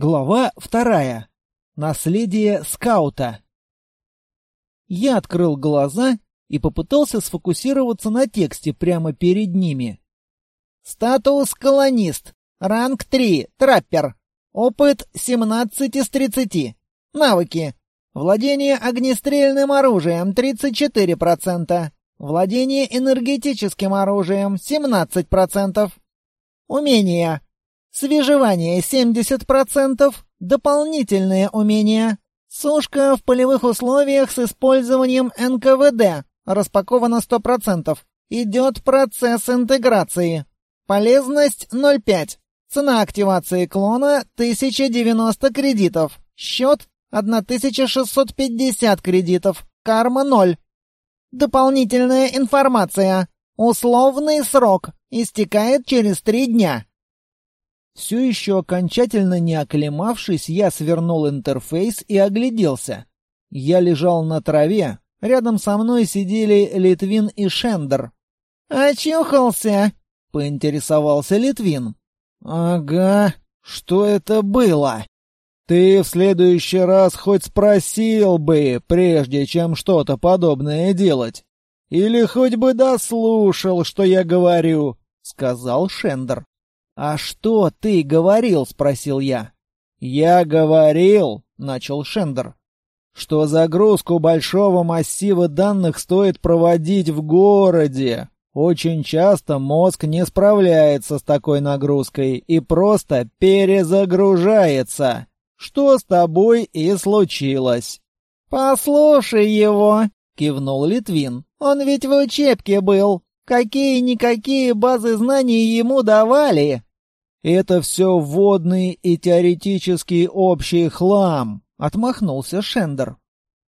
Глава вторая. Наследие скаута. Я открыл глаза и попытался сфокусироваться на тексте прямо перед ними. Статус колонист. Ранг 3. Траппер. Опыт 17 из 30. Навыки. Владение огнестрельным оружием 34%. Владение энергетическим оружием 17%. Умения. Свежевание 70%, дополнительные умения. Сушка в полевых условиях с использованием НКВД, распаковано 100%. Идет процесс интеграции. Полезность 0,5. Цена активации клона 1090 кредитов. Счет 1650 кредитов. Карма 0. Дополнительная информация. Условный срок. Истекает через три дня. Все еще окончательно не оклемавшись, я свернул интерфейс и огляделся. Я лежал на траве. Рядом со мной сидели Литвин и Шендер. «Очухался?» — поинтересовался Литвин. «Ага. Что это было?» «Ты в следующий раз хоть спросил бы, прежде чем что-то подобное делать. Или хоть бы дослушал, что я говорю», — сказал Шендер. «А что ты говорил?» — спросил я. «Я говорил», — начал Шендер, «что загрузку большого массива данных стоит проводить в городе. Очень часто мозг не справляется с такой нагрузкой и просто перезагружается. Что с тобой и случилось?» «Послушай его», — кивнул Литвин. «Он ведь в учебке был. Какие-никакие базы знаний ему давали». «Это все вводный и теоретический общий хлам», — отмахнулся Шендер.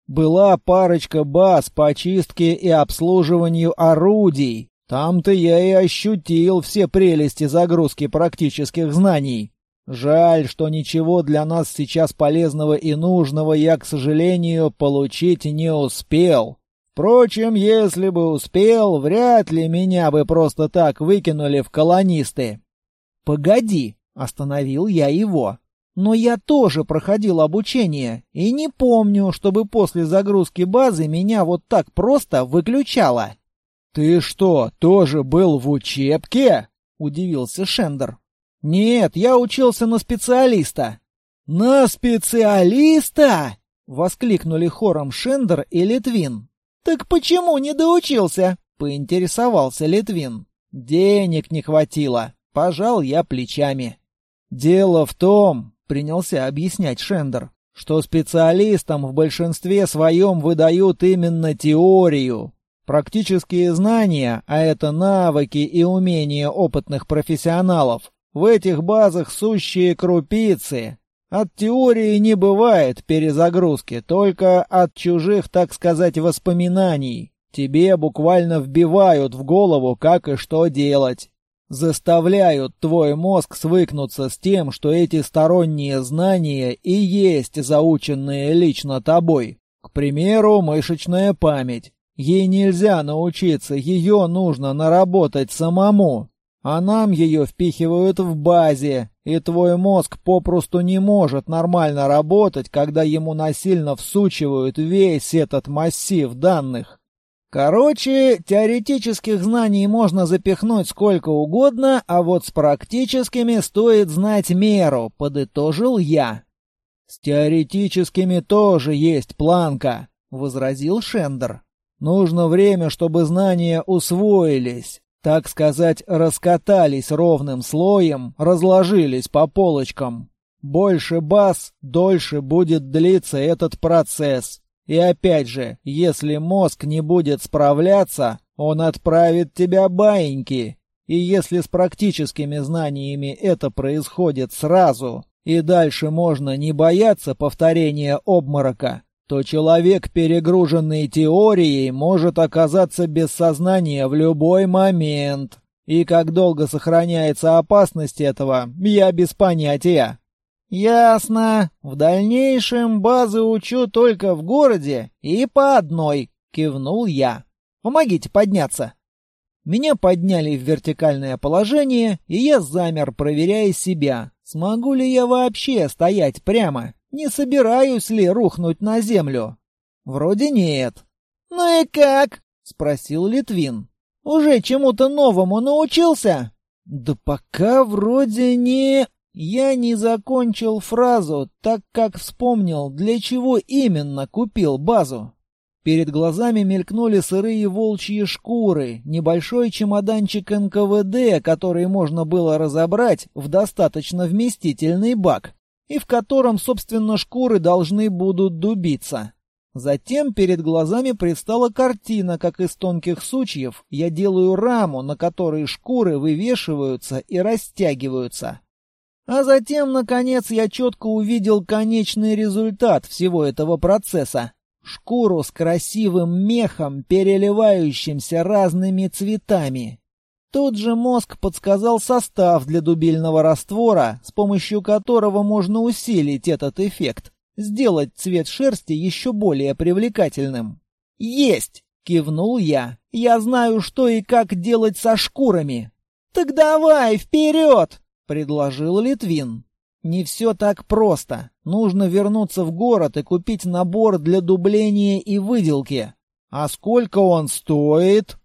«Была парочка баз по чистке и обслуживанию орудий. Там-то я и ощутил все прелести загрузки практических знаний. Жаль, что ничего для нас сейчас полезного и нужного я, к сожалению, получить не успел. Впрочем, если бы успел, вряд ли меня бы просто так выкинули в колонисты. «Погоди!» — остановил я его. «Но я тоже проходил обучение, и не помню, чтобы после загрузки базы меня вот так просто выключало». «Ты что, тоже был в учебке?» — удивился Шендер. «Нет, я учился на специалиста». «На специалиста?» — воскликнули хором Шендер и Литвин. «Так почему не доучился?» — поинтересовался Литвин. «Денег не хватило», Пожал я плечами. «Дело в том», — принялся объяснять Шендер, «что специалистам в большинстве своем выдают именно теорию. Практические знания, а это навыки и умения опытных профессионалов, в этих базах сущие крупицы. От теории не бывает перезагрузки, только от чужих, так сказать, воспоминаний. Тебе буквально вбивают в голову, как и что делать заставляют твой мозг свыкнуться с тем, что эти сторонние знания и есть заученные лично тобой. К примеру, мышечная память. Ей нельзя научиться, ее нужно наработать самому. А нам ее впихивают в базе, и твой мозг попросту не может нормально работать, когда ему насильно всучивают весь этот массив данных. Короче, теоретических знаний можно запихнуть сколько угодно, а вот с практическими стоит знать меру, подытожил я. С теоретическими тоже есть планка, возразил Шендер. Нужно время, чтобы знания усвоились, так сказать, раскатались ровным слоем, разложились по полочкам. Больше баз, дольше будет длиться этот процесс. И опять же, если мозг не будет справляться, он отправит тебя баиньки. И если с практическими знаниями это происходит сразу, и дальше можно не бояться повторения обморока, то человек, перегруженный теорией, может оказаться без сознания в любой момент. И как долго сохраняется опасность этого, я без понятия. «Ясно. В дальнейшем базы учу только в городе и по одной», — кивнул я. «Помогите подняться». Меня подняли в вертикальное положение, и я замер, проверяя себя, Смогу ли я вообще стоять прямо? Не собираюсь ли рухнуть на землю? Вроде нет. Ну и как? спросил Литвин. Уже чему-то новому научился? Да пока вроде не... Я не закончил фразу, так как вспомнил, для чего именно купил базу. Перед глазами мелькнули сырые волчьи шкуры, небольшой чемоданчик НКВД, который можно было разобрать в достаточно вместительный бак, и в котором, собственно, шкуры должны будут дубиться. Затем перед глазами предстала картина, как из тонких сучьев я делаю раму, на которой шкуры вывешиваются и растягиваются. А затем, наконец, я четко увидел конечный результат всего этого процесса. Шкуру с красивым мехом, переливающимся разными цветами. Тот же мозг подсказал состав для дубильного раствора, с помощью которого можно усилить этот эффект сделать цвет шерсти еще более привлекательным. «Есть!» — кивнул я. «Я знаю, что и как делать со шкурами». «Так давай, вперед!» — предложил Литвин. «Не все так просто. Нужно вернуться в город и купить набор для дубления и выделки. А сколько он стоит?»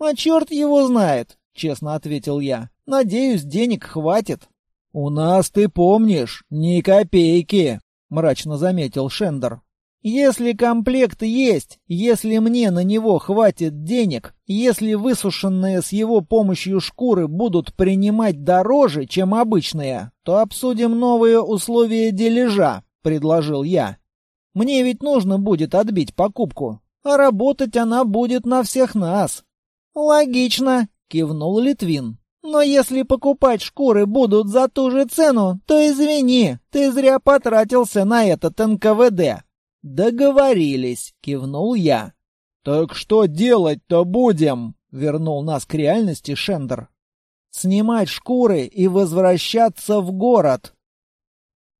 «А черт его знает», — честно ответил я. «Надеюсь, денег хватит». «У нас, ты помнишь, ни копейки», — мрачно заметил Шендер. «Если комплект есть, если мне на него хватит денег, если высушенные с его помощью шкуры будут принимать дороже, чем обычные, то обсудим новые условия дележа», — предложил я. «Мне ведь нужно будет отбить покупку, а работать она будет на всех нас». «Логично», — кивнул Литвин. Но если покупать шкуры будут за ту же цену, то извини, ты зря потратился на этот НКВД. Договорились, кивнул я. Так что делать-то будем? Вернул нас к реальности Шендер. Снимать шкуры и возвращаться в город.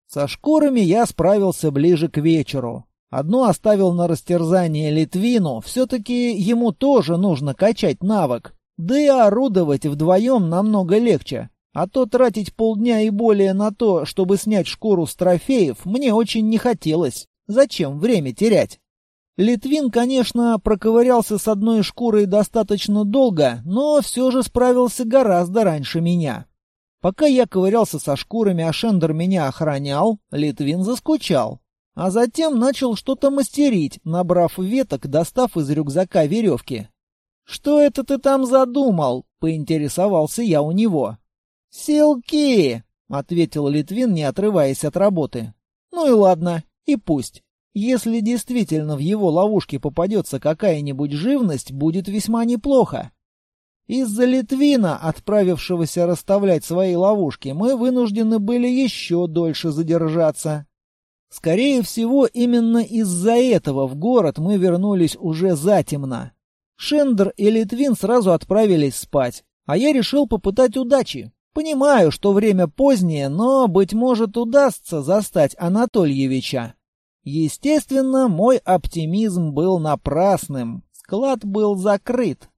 Со шкурами я справился ближе к вечеру. Одну оставил на растерзание Литвину, все-таки ему тоже нужно качать навык. Да и орудовать вдвоем намного легче. А то тратить полдня и более на то, чтобы снять шкуру с трофеев, мне очень не хотелось. Зачем время терять? Литвин, конечно, проковырялся с одной шкурой достаточно долго, но все же справился гораздо раньше меня. Пока я ковырялся со шкурами, а Шендер меня охранял, Литвин заскучал. А затем начал что-то мастерить, набрав веток, достав из рюкзака веревки. «Что это ты там задумал?» — поинтересовался я у него. «Силки!» — ответил Литвин, не отрываясь от работы. «Ну и ладно, и пусть. Если действительно в его ловушке попадется какая-нибудь живность, будет весьма неплохо. Из-за Литвина, отправившегося расставлять свои ловушки, мы вынуждены были еще дольше задержаться. Скорее всего, именно из-за этого в город мы вернулись уже затемно. Шендер и Литвин сразу отправились спать, а я решил попытать удачи. Понимаю, что время позднее, но, быть может, удастся застать Анатольевича. Естественно, мой оптимизм был напрасным. Склад был закрыт.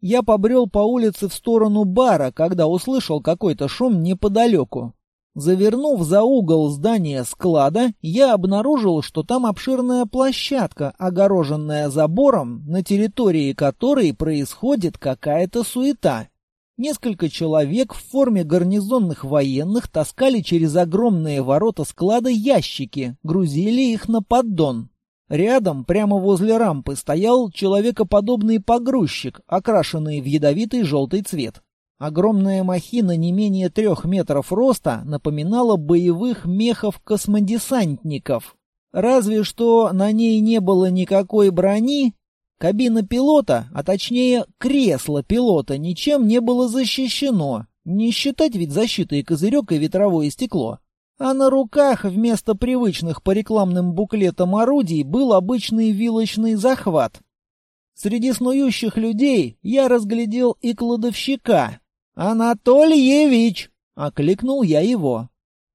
Я побрел по улице в сторону бара, когда услышал какой-то шум неподалеку. Завернув за угол здания склада, я обнаружил, что там обширная площадка, огороженная забором, на территории которой происходит какая-то суета. Несколько человек в форме гарнизонных военных таскали через огромные ворота склада ящики, грузили их на поддон. Рядом, прямо возле рампы, стоял человекоподобный погрузчик, окрашенный в ядовитый желтый цвет. Огромная махина не менее трех метров роста напоминала боевых мехов-космодесантников. Разве что на ней не было никакой брони, кабина пилота, а точнее кресло пилота, ничем не было защищено. Не считать ведь защитой козырек и ветровое стекло. А на руках вместо привычных по рекламным буклетам орудий был обычный вилочный захват. Среди снующих людей я разглядел и кладовщика, «Анатольевич!» — окликнул я его.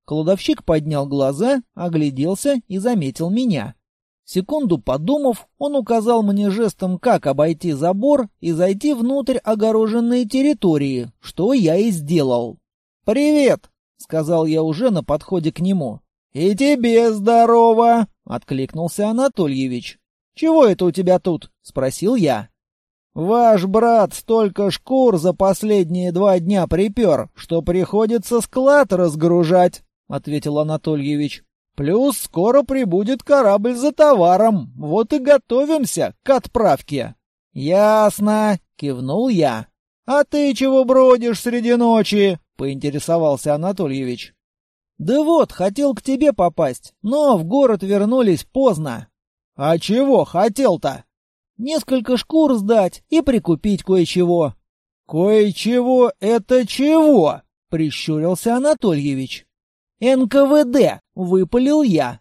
Кладовщик поднял глаза, огляделся и заметил меня. Секунду подумав, он указал мне жестом, как обойти забор и зайти внутрь огороженной территории, что я и сделал. «Привет!» — сказал я уже на подходе к нему. «И тебе здорово!» — откликнулся Анатольевич. «Чего это у тебя тут?» — спросил я. «Ваш брат столько шкур за последние два дня припер, что приходится склад разгружать», — ответил Анатольевич. «Плюс скоро прибудет корабль за товаром, вот и готовимся к отправке». «Ясно», — кивнул я. «А ты чего бродишь среди ночи?» — поинтересовался Анатольевич. «Да вот, хотел к тебе попасть, но в город вернулись поздно». «А чего хотел-то?» Несколько шкур сдать и прикупить кое-чего. Кое-чего это чего? прищурился Анатольевич. НКВД, выпалил я.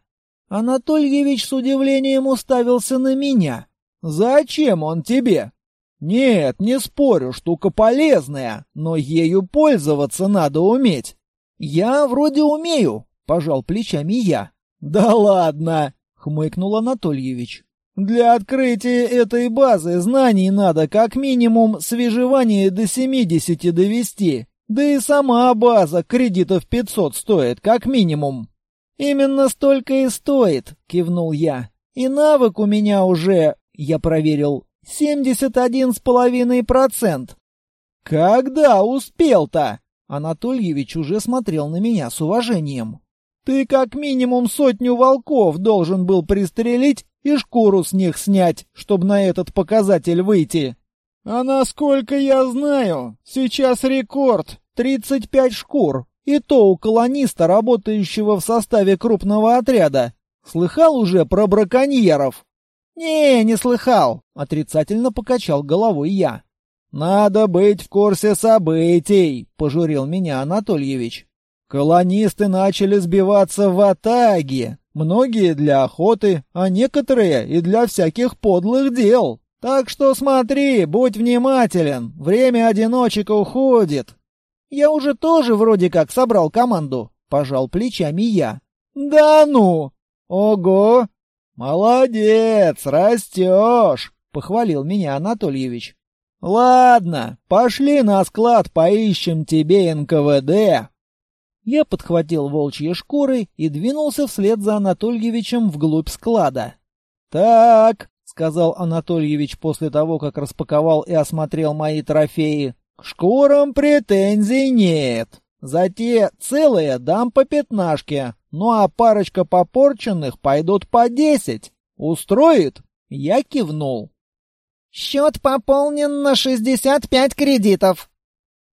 Анатольевич с удивлением уставился на меня. Зачем он тебе? Нет, не спорю, штука полезная, но ею пользоваться надо уметь. Я вроде умею, пожал плечами я. Да ладно, хмыкнул Анатольевич. Для открытия этой базы знаний надо как минимум с выживания до 70 довести. Да и сама база кредитов 500 стоит как минимум. Именно столько и стоит, кивнул я. И навык у меня уже, я проверил, 71,5%. Когда успел-то? Анатольевич уже смотрел на меня с уважением. Ты как минимум сотню волков должен был пристрелить и шкуру с них снять, чтобы на этот показатель выйти. А насколько я знаю, сейчас рекорд — 35 шкур, и то у колониста, работающего в составе крупного отряда. Слыхал уже про браконьеров? «Не, не слыхал», — отрицательно покачал головой я. «Надо быть в курсе событий», — пожурил меня Анатольевич. «Колонисты начали сбиваться в атаги, Многие для охоты, а некоторые и для всяких подлых дел. Так что смотри, будь внимателен, время одиночек уходит. Я уже тоже вроде как собрал команду, пожал плечами я. Да ну! Ого! Молодец, растешь, похвалил меня Анатольевич. Ладно, пошли на склад поищем тебе НКВД, я подхватил волчьи шкуры и двинулся вслед за Анатольевичем вглубь склада. «Так», — сказал Анатольевич после того, как распаковал и осмотрел мои трофеи, — «к шкурам претензий нет. За те целые дам по пятнашке, ну а парочка попорченных пойдут по десять. Устроит?» Я кивнул. «Счет пополнен на шестьдесят пять кредитов».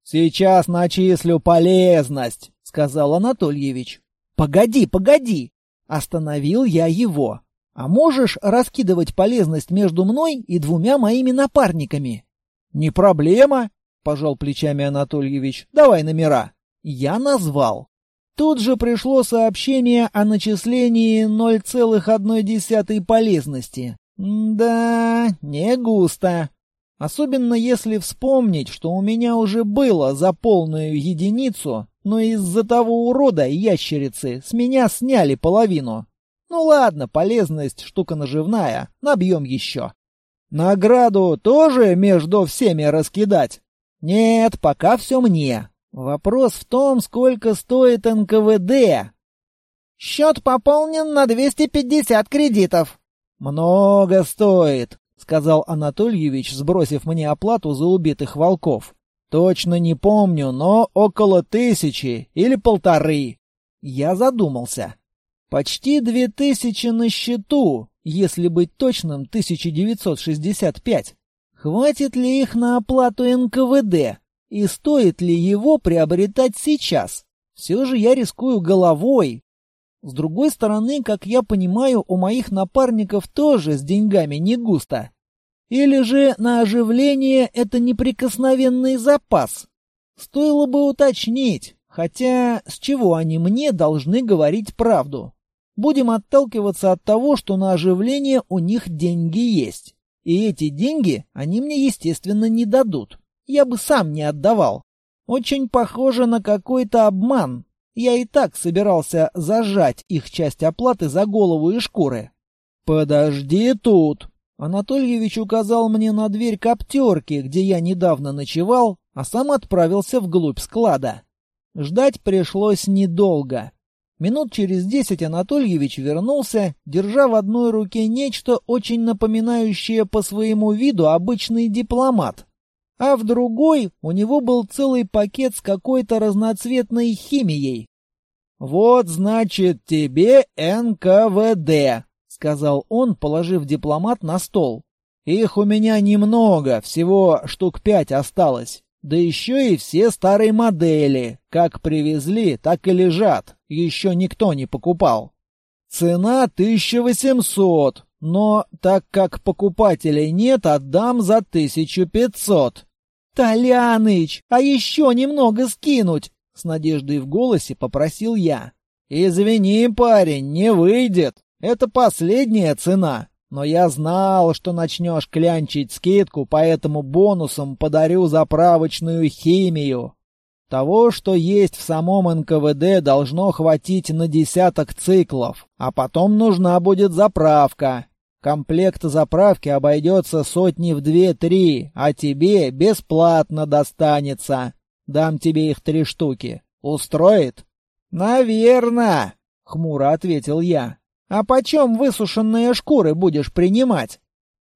«Сейчас начислю полезность», сказал Анатольевич. Погоди, погоди, остановил я его. А можешь раскидывать полезность между мной и двумя моими напарниками? Не проблема, пожал плечами Анатольевич. Давай номера. Я назвал. Тут же пришло сообщение о начислении 0,1 полезности. Да, не густо. Особенно если вспомнить, что у меня уже было за полную единицу но из-за того урода ящерицы с меня сняли половину. Ну ладно, полезность штука наживная, набьем еще. Награду тоже между всеми раскидать? Нет, пока все мне. Вопрос в том, сколько стоит НКВД. Счет пополнен на 250 кредитов. Много стоит, сказал Анатольевич, сбросив мне оплату за убитых волков. Точно не помню, но около тысячи или полторы. Я задумался. Почти две тысячи на счету, если быть точным, 1965. Хватит ли их на оплату НКВД? И стоит ли его приобретать сейчас? Все же я рискую головой. С другой стороны, как я понимаю, у моих напарников тоже с деньгами не густо. Или же на оживление это неприкосновенный запас? Стоило бы уточнить, хотя с чего они мне должны говорить правду? Будем отталкиваться от того, что на оживление у них деньги есть. И эти деньги они мне, естественно, не дадут. Я бы сам не отдавал. Очень похоже на какой-то обман. Я и так собирался зажать их часть оплаты за голову и шкуры. «Подожди тут», Анатольевич указал мне на дверь коптерки, где я недавно ночевал, а сам отправился вглубь склада. Ждать пришлось недолго. Минут через десять Анатольевич вернулся, держа в одной руке нечто очень напоминающее по своему виду обычный дипломат. А в другой у него был целый пакет с какой-то разноцветной химией. «Вот, значит, тебе НКВД», — сказал он, положив дипломат на стол. «Их у меня немного, всего штук пять осталось. Да еще и все старые модели. Как привезли, так и лежат. Еще никто не покупал. Цена 1800, но так как покупателей нет, отдам за 1500. Толяныч, а еще немного скинуть? С надеждой в голосе попросил я. Извини, парень, не выйдет. Это последняя цена. Но я знал, что начнешь клянчить скидку, поэтому бонусом подарю заправочную химию. Того, что есть в самом НКВД, должно хватить на десяток циклов, а потом нужна будет заправка. Комплект заправки обойдется сотни в две-три, а тебе бесплатно достанется. Дам тебе их три штуки. Устроит? Наверно, хмуро ответил я. А почем высушенные шкуры будешь принимать?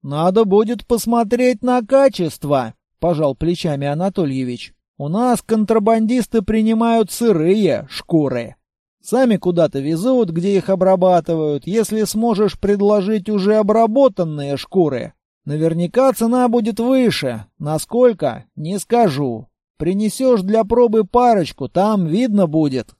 Надо будет посмотреть на качество, пожал плечами Анатольевич. У нас контрабандисты принимают сырые шкуры. Сами куда-то везут, где их обрабатывают. Если сможешь предложить уже обработанные шкуры, наверняка цена будет выше. Насколько? Не скажу. Принесешь для пробы парочку, там видно будет.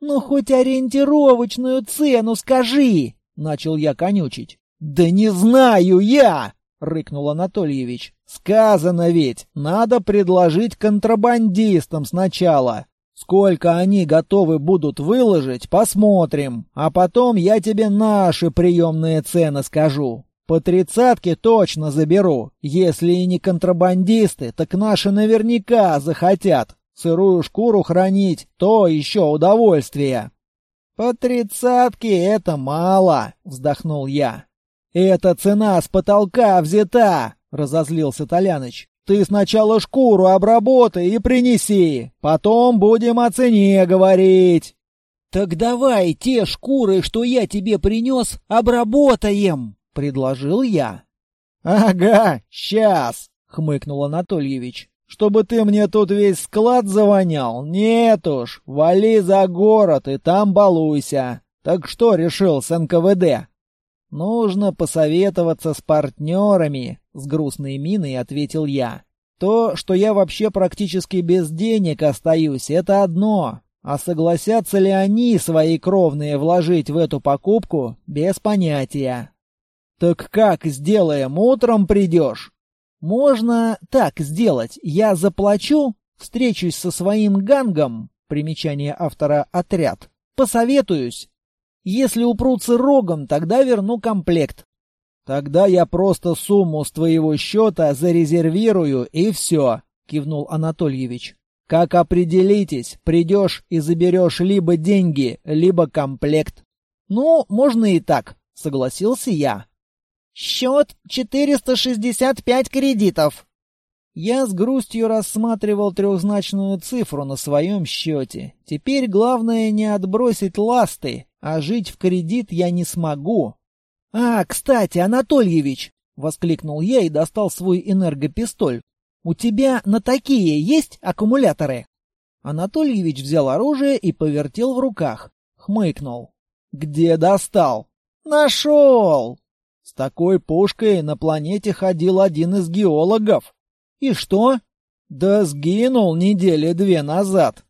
«Ну, хоть ориентировочную цену скажи!» — начал я конючить. «Да не знаю я!» — рыкнул Анатольевич. «Сказано ведь, надо предложить контрабандистам сначала. Сколько они готовы будут выложить, посмотрим, а потом я тебе наши приемные цены скажу. По тридцатке точно заберу. Если и не контрабандисты, так наши наверняка захотят. Сырую шкуру хранить — то еще удовольствие. «По тридцатке это мало», — вздохнул я. «Это цена с потолка взята», — разозлился Толяныч. «Ты сначала шкуру обработай и принеси, потом будем о цене говорить». «Так давай те шкуры, что я тебе принес, обработаем», — предложил я. «Ага, сейчас», — хмыкнул Анатольевич. Чтобы ты мне тут весь склад завонял? Нет уж, вали за город и там балуйся. Так что решил с НКВД? Нужно посоветоваться с партнерами, с грустной миной ответил я. То, что я вообще практически без денег остаюсь, это одно. А согласятся ли они свои кровные вложить в эту покупку, без понятия. Так как сделаем, утром придешь? Можно так сделать. Я заплачу, встречусь со своим гангом, примечание автора «Отряд», посоветуюсь. Если упрутся рогом, тогда верну комплект. Тогда я просто сумму с твоего счета зарезервирую и все, кивнул Анатольевич. Как определитесь, придешь и заберешь либо деньги, либо комплект. Ну, можно и так, согласился я. Счет 465 кредитов. Я с грустью рассматривал трехзначную цифру на своем счете. Теперь главное не отбросить ласты, а жить в кредит я не смогу. «А, кстати, Анатольевич!» — воскликнул я и достал свой энергопистоль. «У тебя на такие есть аккумуляторы?» Анатольевич взял оружие и повертел в руках. Хмыкнул. «Где достал?» «Нашел!» С такой пушкой на планете ходил один из геологов. И что? Да сгинул недели две назад.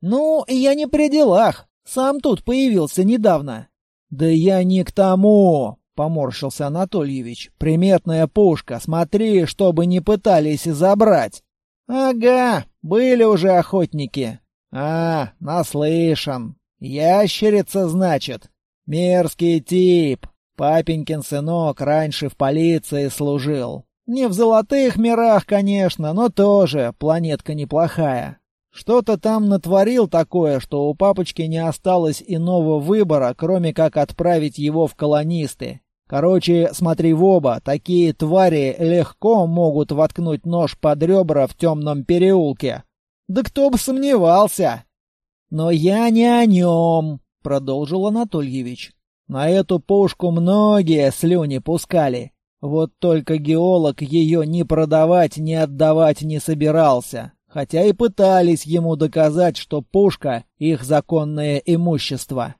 Ну, я не при делах. Сам тут появился недавно. Да я не к тому, поморщился Анатольевич. Приметная пушка, смотри, чтобы не пытались забрать. Ага, были уже охотники. А, наслышан. Ящерица, значит. Мерзкий тип. Папенькин сынок раньше в полиции служил. Не в золотых мирах, конечно, но тоже планетка неплохая. Что-то там натворил такое, что у папочки не осталось иного выбора, кроме как отправить его в колонисты. Короче, смотри в оба, такие твари легко могут воткнуть нож под ребра в темном переулке. Да кто бы сомневался! Но я не о нем, продолжил Анатольевич. На эту пушку многие слюни пускали. Вот только геолог ее ни продавать, ни отдавать не собирался, хотя и пытались ему доказать, что пушка — их законное имущество.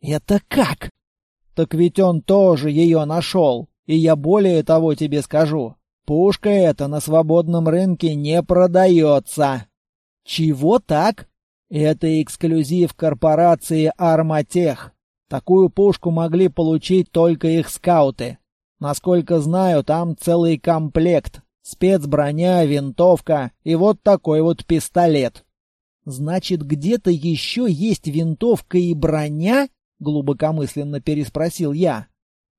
«Это как?» «Так ведь он тоже ее нашел, и я более того тебе скажу. Пушка эта на свободном рынке не продается». «Чего так?» «Это эксклюзив корпорации «Арматех». Такую пушку могли получить только их скауты. Насколько знаю, там целый комплект. Спецброня, винтовка и вот такой вот пистолет. Значит, где-то еще есть винтовка и броня? Глубокомысленно переспросил я.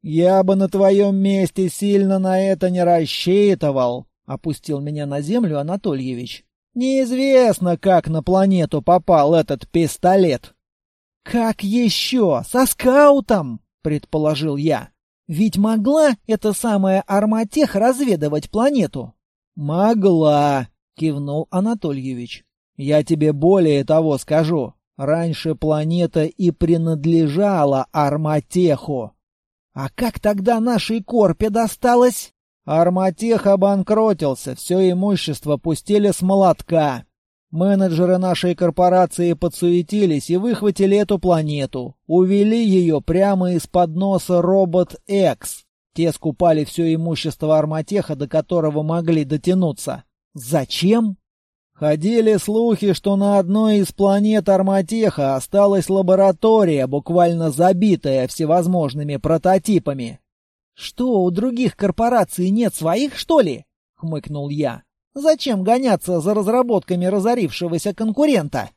Я бы на твоем месте сильно на это не рассчитывал, опустил меня на землю Анатольевич. Неизвестно, как на планету попал этот пистолет. Как еще? Со скаутом? предположил я. Ведь могла эта самая Арматех разведывать планету? Могла, кивнул Анатольевич. Я тебе более того скажу. Раньше планета и принадлежала Арматеху. А как тогда нашей Корпе досталось? Арматех обанкротился, все имущество пустили с молотка. Менеджеры нашей корпорации подсуетились и выхватили эту планету. Увели ее прямо из-под носа робот X. Те скупали все имущество Арматеха, до которого могли дотянуться. Зачем? Ходили слухи, что на одной из планет Арматеха осталась лаборатория, буквально забитая всевозможными прототипами. «Что, у других корпораций нет своих, что ли?» — хмыкнул я. Зачем гоняться за разработками разорившегося конкурента?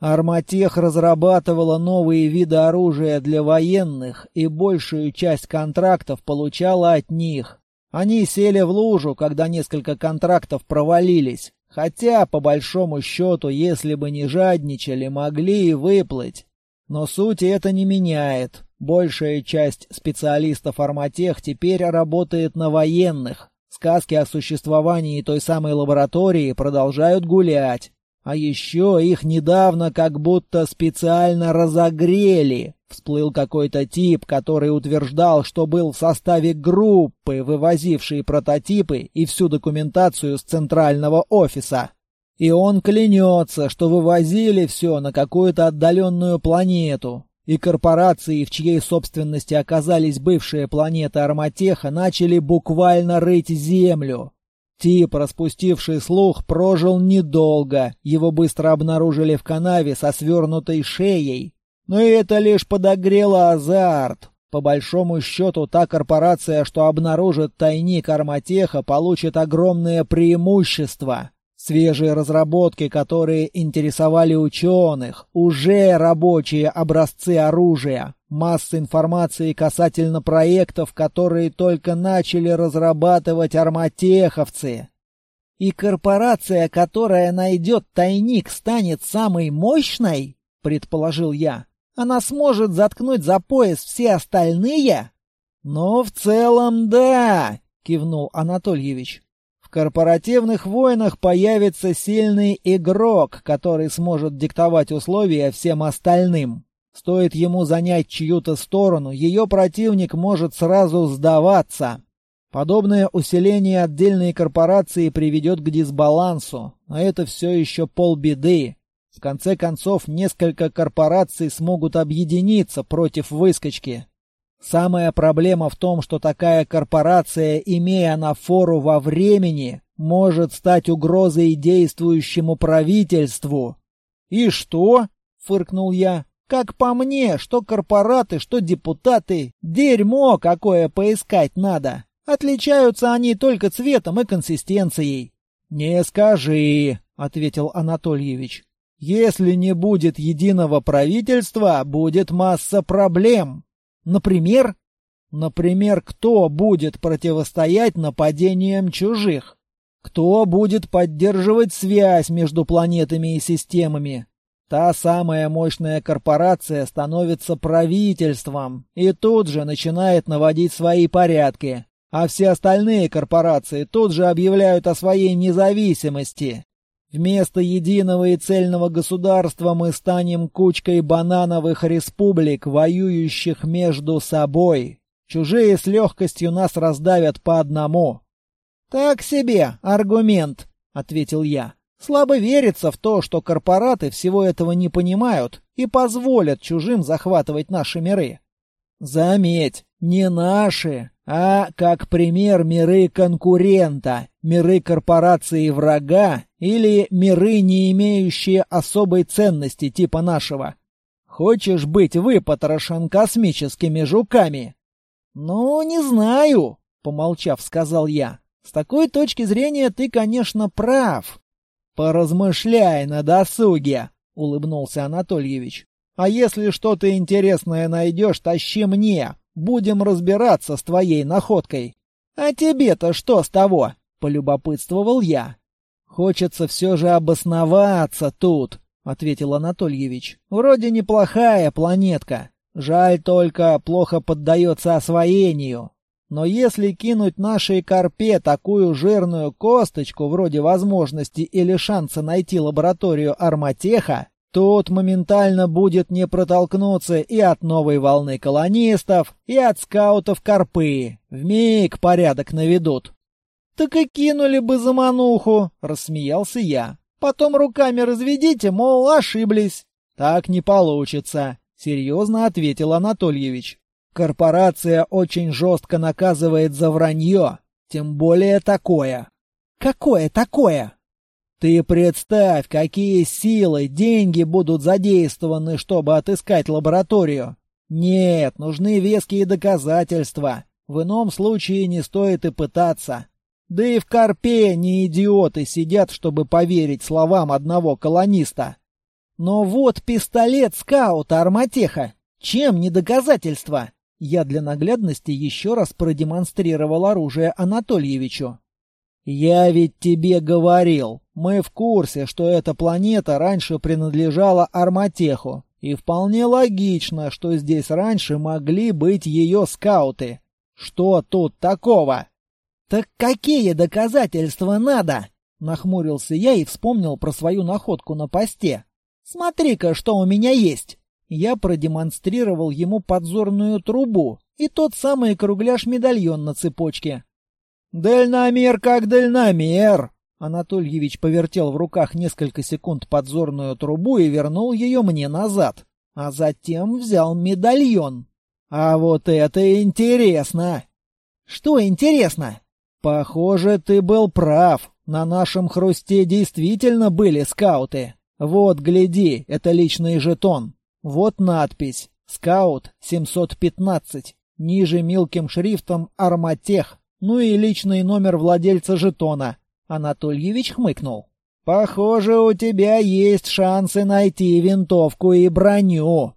Арматех разрабатывала новые виды оружия для военных и большую часть контрактов получала от них. Они сели в лужу, когда несколько контрактов провалились. Хотя, по большому счету, если бы не жадничали, могли и выплыть. Но суть это не меняет. Большая часть специалистов Арматех теперь работает на военных, Сказки о существовании той самой лаборатории продолжают гулять. А еще их недавно как будто специально разогрели. Всплыл какой-то тип, который утверждал, что был в составе группы, вывозившей прототипы и всю документацию с центрального офиса. И он клянется, что вывозили все на какую-то отдаленную планету, и корпорации, в чьей собственности оказались бывшие планеты Арматеха, начали буквально рыть землю. Тип, распустивший слух, прожил недолго, его быстро обнаружили в канаве со свернутой шеей. Но это лишь подогрело азарт. По большому счету, та корпорация, что обнаружит тайник Арматеха, получит огромное преимущество. Свежие разработки, которые интересовали ученых, уже рабочие образцы оружия, масса информации касательно проектов, которые только начали разрабатывать арматеховцы. И корпорация, которая найдет тайник, станет самой мощной, предположил я. Она сможет заткнуть за пояс все остальные? Ну, в целом, да, кивнул Анатольевич. В корпоративных войнах появится сильный игрок, который сможет диктовать условия всем остальным. Стоит ему занять чью-то сторону, ее противник может сразу сдаваться. Подобное усиление отдельной корпорации приведет к дисбалансу, а это все еще полбеды. В конце концов, несколько корпораций смогут объединиться против выскочки. Самая проблема в том, что такая корпорация, имея на фору во времени, может стать угрозой действующему правительству. «И что?» — фыркнул я. «Как по мне, что корпораты, что депутаты, дерьмо какое поискать надо. Отличаются они только цветом и консистенцией». «Не скажи», — ответил Анатольевич. «Если не будет единого правительства, будет масса проблем». Например? Например, кто будет противостоять нападениям чужих? Кто будет поддерживать связь между планетами и системами? Та самая мощная корпорация становится правительством и тут же начинает наводить свои порядки. А все остальные корпорации тут же объявляют о своей независимости. Вместо единого и цельного государства мы станем кучкой банановых республик, воюющих между собой. Чужие с легкостью нас раздавят по одному. «Так себе аргумент», — ответил я. «Слабо верится в то, что корпораты всего этого не понимают и позволят чужим захватывать наши миры. Заметь, не наши, а, как пример, миры конкурента, миры корпорации врага или миры, не имеющие особой ценности типа нашего. Хочешь быть выпотрошен космическими жуками? Ну, не знаю, помолчав, сказал я. С такой точки зрения ты, конечно, прав. Поразмышляй на досуге, улыбнулся Анатольевич. А если что-то интересное найдешь, тащи мне. Будем разбираться с твоей находкой. А тебе-то что с того? Полюбопытствовал я. Хочется все же обосноваться тут, ответил Анатольевич. Вроде неплохая планетка. Жаль только, плохо поддается освоению. Но если кинуть нашей корпе такую жирную косточку вроде возможности или шанса найти лабораторию Арматеха, тут моментально будет не протолкнуться и от новой волны колонистов, и от скаутов корпы. Вмиг порядок наведут. «Так и кинули бы за мануху», — рассмеялся я. «Потом руками разведите, мол, ошиблись». «Так не получится», — серьезно ответил Анатольевич. Корпорация очень жестко наказывает за вранье, тем более такое. Какое такое? Ты представь, какие силы, деньги будут задействованы, чтобы отыскать лабораторию. Нет, нужны веские доказательства. В ином случае не стоит и пытаться. Да и в Карпе не идиоты сидят, чтобы поверить словам одного колониста. Но вот пистолет скаута Арматеха. Чем не доказательство? Я для наглядности еще раз продемонстрировал оружие Анатольевичу. «Я ведь тебе говорил, мы в курсе, что эта планета раньше принадлежала Арматеху, и вполне логично, что здесь раньше могли быть ее скауты. Что тут такого?» «Так какие доказательства надо?» Нахмурился я и вспомнил про свою находку на посте. «Смотри-ка, что у меня есть!» Я продемонстрировал ему подзорную трубу и тот самый кругляш-медальон на цепочке. «Дальномер как дальномер!» Анатольевич повертел в руках несколько секунд подзорную трубу и вернул ее мне назад, а затем взял медальон. «А вот это интересно!» «Что интересно?» «Похоже, ты был прав. На нашем хрусте действительно были скауты. Вот, гляди, это личный жетон. Вот надпись «Скаут 715». Ниже мелким шрифтом «Арматех». Ну и личный номер владельца жетона. Анатольевич хмыкнул. «Похоже, у тебя есть шансы найти винтовку и броню».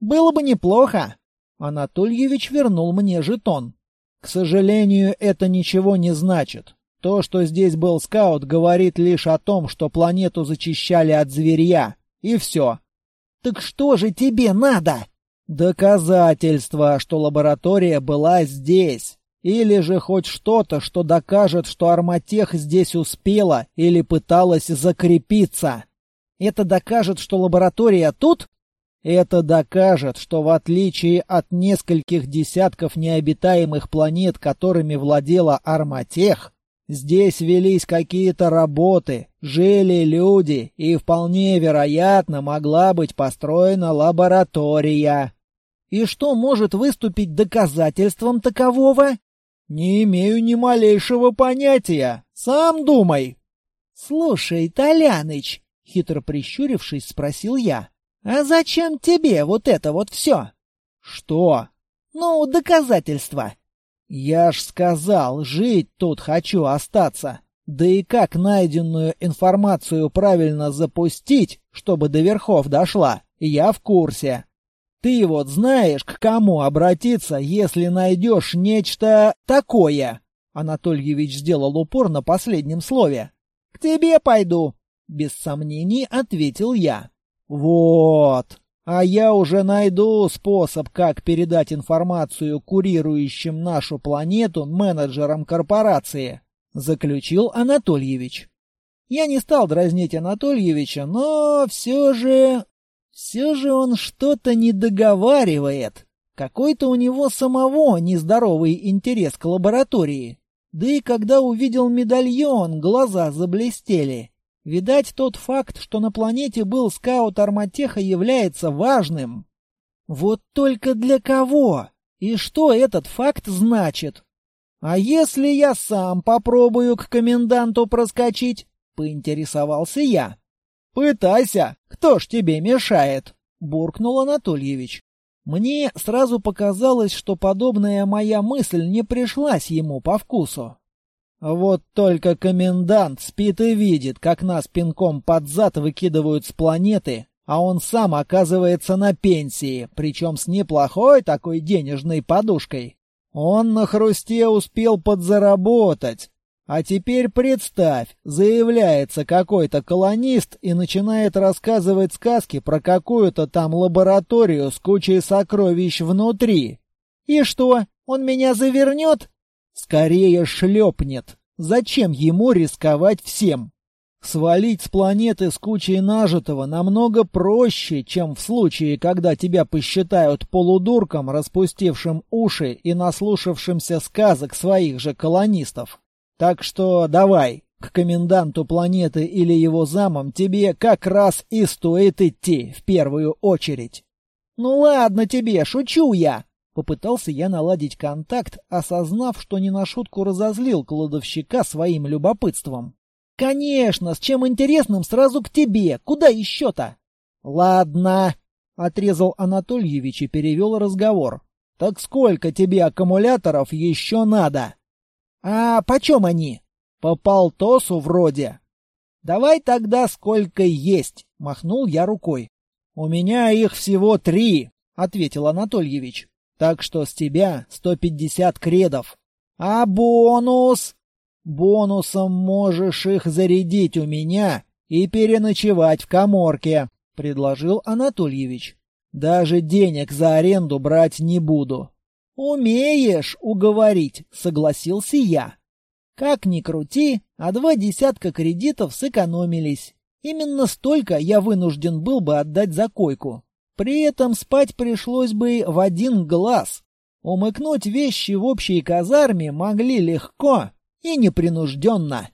«Было бы неплохо». Анатольевич вернул мне жетон. «К сожалению, это ничего не значит. То, что здесь был скаут, говорит лишь о том, что планету зачищали от зверья. И все. «Так что же тебе надо?» «Доказательство, что лаборатория была здесь. Или же хоть что-то, что докажет, что Арматех здесь успела или пыталась закрепиться. Это докажет, что лаборатория тут?» Это докажет, что в отличие от нескольких десятков необитаемых планет, которыми владела Арматех, Здесь велись какие-то работы, жили люди, и вполне вероятно могла быть построена лаборатория. И что может выступить доказательством такового? Не имею ни малейшего понятия. Сам думай. Слушай, Толяныч, хитро прищурившись, спросил я. А зачем тебе вот это вот все? Что? Ну, доказательства. «Я ж сказал, жить тут хочу остаться. Да и как найденную информацию правильно запустить, чтобы до верхов дошла, я в курсе. Ты вот знаешь, к кому обратиться, если найдешь нечто такое?» Анатольевич сделал упор на последнем слове. «К тебе пойду», — без сомнений ответил я. «Вот, а я уже найду способ, как передать информацию курирующим нашу планету менеджерам корпорации, заключил Анатольевич. Я не стал дразнить Анатольевича, но все же... Все же он что-то не договаривает. Какой-то у него самого нездоровый интерес к лаборатории. Да и когда увидел медальон, глаза заблестели. Видать, тот факт, что на планете был скаут Арматеха, является важным. Вот только для кого? И что этот факт значит? А если я сам попробую к коменданту проскочить? Поинтересовался я. Пытайся, кто ж тебе мешает? Буркнул Анатольевич. Мне сразу показалось, что подобная моя мысль не пришлась ему по вкусу. Вот только комендант спит и видит, как нас пинком под зад выкидывают с планеты, а он сам оказывается на пенсии, причем с неплохой такой денежной подушкой. Он на хрусте успел подзаработать, а теперь представь, заявляется какой-то колонист и начинает рассказывать сказки про какую-то там лабораторию с кучей сокровищ внутри. И что, он меня завернет? Скорее шлепнет. Зачем ему рисковать всем? Свалить с планеты с кучей нажитого намного проще, чем в случае, когда тебя посчитают полудурком, распустившим уши и наслушавшимся сказок своих же колонистов. Так что давай, к коменданту планеты или его замам тебе как раз и стоит идти в первую очередь. Ну ладно тебе, шучу я. Попытался я наладить контакт, осознав, что не на шутку разозлил кладовщика своим любопытством. Конечно, с чем интересным сразу к тебе. Куда еще-то? Ладно, отрезал Анатольевич и перевел разговор. Так сколько тебе аккумуляторов еще надо? «А почем они?» «По полтосу вроде». «Давай тогда сколько есть», — махнул я рукой. «У меня их всего три», — ответил Анатольевич. «Так что с тебя сто пятьдесят кредов». «А бонус?» «Бонусом можешь их зарядить у меня и переночевать в коморке», — предложил Анатольевич. «Даже денег за аренду брать не буду. «Умеешь уговорить», — согласился я. Как ни крути, а два десятка кредитов сэкономились. Именно столько я вынужден был бы отдать за койку. При этом спать пришлось бы в один глаз. Умыкнуть вещи в общей казарме могли легко и непринужденно.